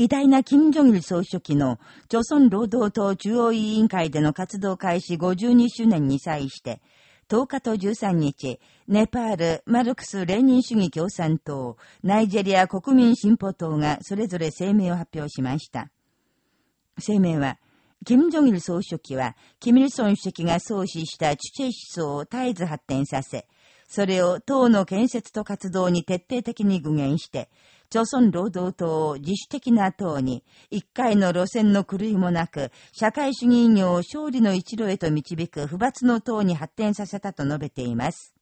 偉大な金正日総書記の、朝鮮労働党中央委員会での活動開始52周年に際して、10日と13日、ネパール、マルクス・レーニン主義共産党、ナイジェリア国民進歩党がそれぞれ声明を発表しました。声明は、金正日総書記は、キミルソン主席が創始したチュチェ思想を絶えず発展させ、それを党の建設と活動に徹底的に具現して、朝鮮労働党を自主的な党に、一回の路線の狂いもなく、社会主義業を勝利の一路へと導く不罰の党に発展させたと述べています。